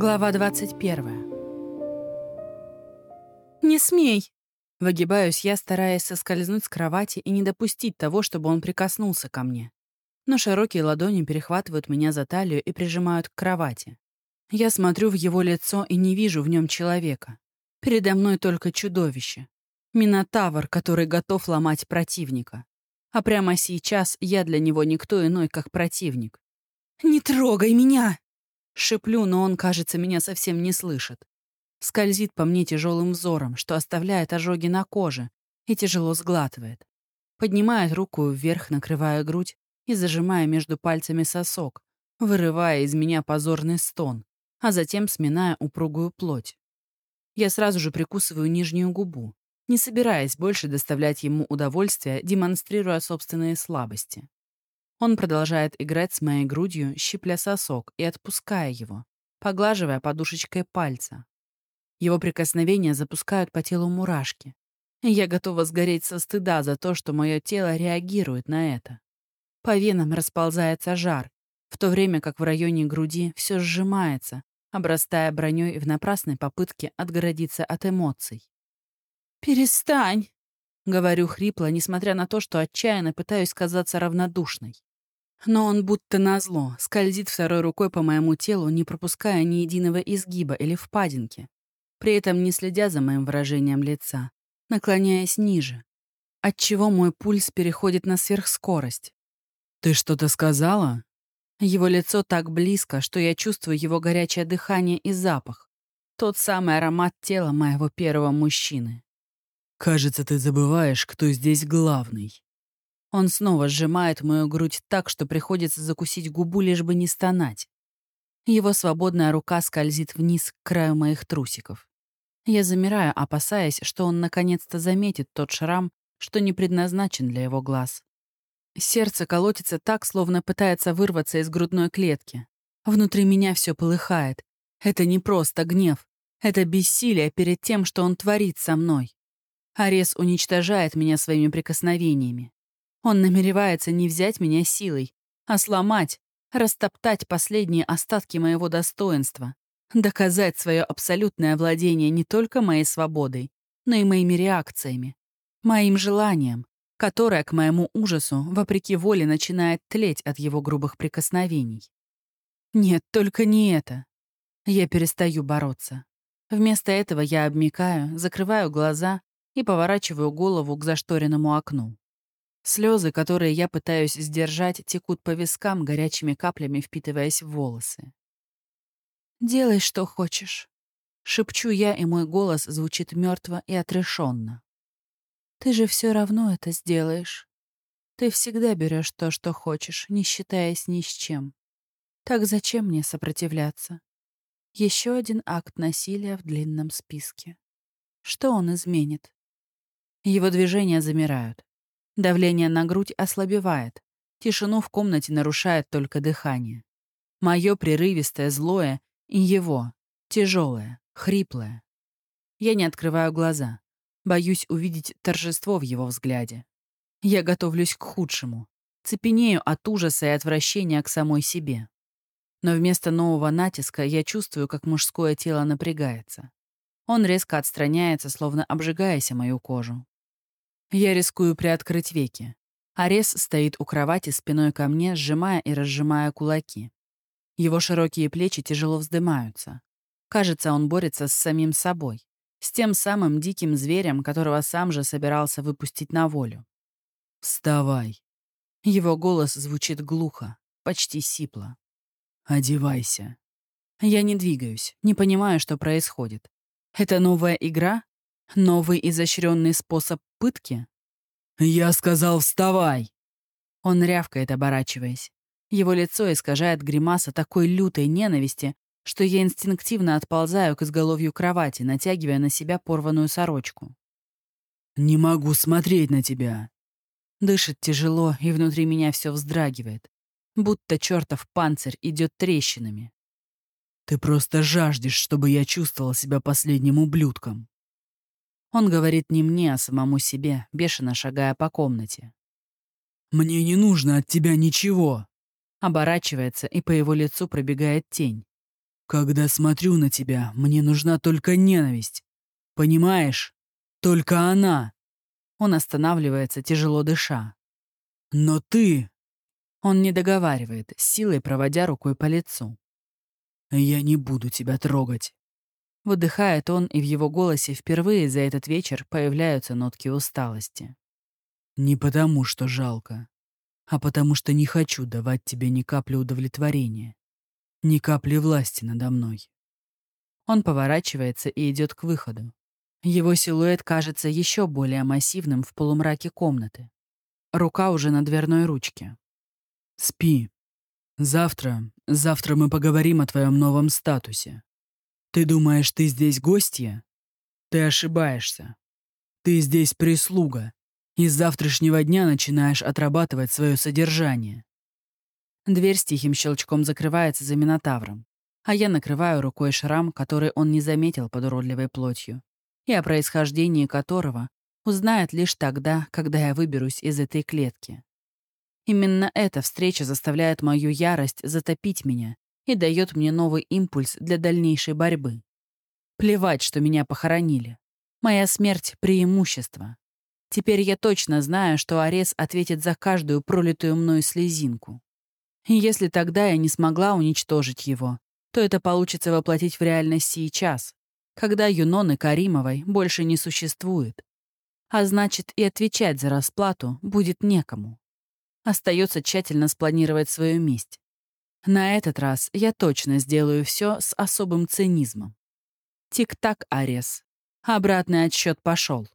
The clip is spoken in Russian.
Глава 21. «Не смей!» Выгибаюсь я, стараясь соскользнуть с кровати и не допустить того, чтобы он прикоснулся ко мне. Но широкие ладони перехватывают меня за талию и прижимают к кровати. Я смотрю в его лицо и не вижу в нем человека. Передо мной только чудовище. Минотавр, который готов ломать противника. А прямо сейчас я для него никто иной, как противник. «Не трогай меня!» Шиплю, но он, кажется, меня совсем не слышит. Скользит по мне тяжелым взором, что оставляет ожоги на коже, и тяжело сглатывает. Поднимает руку вверх, накрывая грудь и зажимая между пальцами сосок, вырывая из меня позорный стон, а затем сминая упругую плоть. Я сразу же прикусываю нижнюю губу, не собираясь больше доставлять ему удовольствие, демонстрируя собственные слабости. Он продолжает играть с моей грудью, щипля сосок и отпуская его, поглаживая подушечкой пальца. Его прикосновения запускают по телу мурашки. Я готова сгореть со стыда за то, что мое тело реагирует на это. По венам расползается жар, в то время как в районе груди все сжимается, обрастая броней в напрасной попытке отгородиться от эмоций. «Перестань!» — говорю хрипло, несмотря на то, что отчаянно пытаюсь казаться равнодушной. Но он будто назло скользит второй рукой по моему телу, не пропуская ни единого изгиба или впадинки, при этом не следя за моим выражением лица, наклоняясь ниже, отчего мой пульс переходит на сверхскорость. «Ты что-то сказала?» Его лицо так близко, что я чувствую его горячее дыхание и запах. Тот самый аромат тела моего первого мужчины. «Кажется, ты забываешь, кто здесь главный». Он снова сжимает мою грудь так, что приходится закусить губу, лишь бы не стонать. Его свободная рука скользит вниз к краю моих трусиков. Я замираю, опасаясь, что он наконец-то заметит тот шрам, что не предназначен для его глаз. Сердце колотится так, словно пытается вырваться из грудной клетки. Внутри меня все полыхает. Это не просто гнев. Это бессилие перед тем, что он творит со мной. Арес уничтожает меня своими прикосновениями. Он намеревается не взять меня силой, а сломать, растоптать последние остатки моего достоинства, доказать свое абсолютное владение не только моей свободой, но и моими реакциями, моим желанием, которое, к моему ужасу, вопреки воле, начинает тлеть от его грубых прикосновений. Нет, только не это. Я перестаю бороться. Вместо этого я обмикаю, закрываю глаза и поворачиваю голову к зашторенному окну. Слезы, которые я пытаюсь сдержать, текут по вискам, горячими каплями впитываясь в волосы. «Делай, что хочешь», — шепчу я, и мой голос звучит мертво и отрешенно. «Ты же все равно это сделаешь. Ты всегда берешь то, что хочешь, не считаясь ни с чем. Так зачем мне сопротивляться? Еще один акт насилия в длинном списке. Что он изменит?» Его движения замирают. Давление на грудь ослабевает. Тишину в комнате нарушает только дыхание. Мое прерывистое, злое и его, тяжелое, хриплое. Я не открываю глаза. Боюсь увидеть торжество в его взгляде. Я готовлюсь к худшему. Цепенею от ужаса и отвращения к самой себе. Но вместо нового натиска я чувствую, как мужское тело напрягается. Он резко отстраняется, словно обжигаясь о мою кожу. Я рискую приоткрыть веки. Арес стоит у кровати спиной ко мне, сжимая и разжимая кулаки. Его широкие плечи тяжело вздымаются. Кажется, он борется с самим собой, с тем самым диким зверем, которого сам же собирался выпустить на волю. «Вставай!» Его голос звучит глухо, почти сипло. «Одевайся!» Я не двигаюсь, не понимаю, что происходит. Это новая игра Новый изощренный способ пытки? «Я сказал, вставай!» Он рявкает, оборачиваясь. Его лицо искажает гримаса такой лютой ненависти, что я инстинктивно отползаю к изголовью кровати, натягивая на себя порванную сорочку. «Не могу смотреть на тебя!» Дышит тяжело, и внутри меня все вздрагивает, будто чертов панцирь идет трещинами. «Ты просто жаждешь, чтобы я чувствовал себя последним ублюдком!» Он говорит не мне, а самому себе, бешено шагая по комнате. «Мне не нужно от тебя ничего!» Оборачивается, и по его лицу пробегает тень. Когда смотрю на тебя, мне нужна только ненависть. Понимаешь? Только она. Он останавливается, тяжело дыша. Но ты... Он не договаривает, силой проводя рукой по лицу. Я не буду тебя трогать. Выдыхает он, и в его голосе впервые за этот вечер появляются нотки усталости. Не потому, что жалко, а потому что не хочу давать тебе ни капли удовлетворения, ни капли власти надо мной. Он поворачивается и идет к выходу. Его силуэт кажется еще более массивным в полумраке комнаты. Рука уже на дверной ручке. Спи. Завтра, завтра мы поговорим о твоем новом статусе. Ты думаешь, ты здесь гостья? Ты ошибаешься. Ты здесь прислуга, и с завтрашнего дня начинаешь отрабатывать свое содержание. Дверь с тихим щелчком закрывается за Минотавром, а я накрываю рукой шрам, который он не заметил под уродливой плотью, и о происхождении которого узнает лишь тогда, когда я выберусь из этой клетки. Именно эта встреча заставляет мою ярость затопить меня и дает мне новый импульс для дальнейшей борьбы. Плевать, что меня похоронили. Моя смерть — преимущество. Теперь я точно знаю, что Арес ответит за каждую пролитую мною слезинку. И если тогда я не смогла уничтожить его, то это получится воплотить в реальность сейчас, когда Юноны Каримовой больше не существует. А значит, и отвечать за расплату будет некому. Остается тщательно спланировать свою месть. На этот раз я точно сделаю все с особым цинизмом. Тик-так, Арес. Обратный отсчет пошел.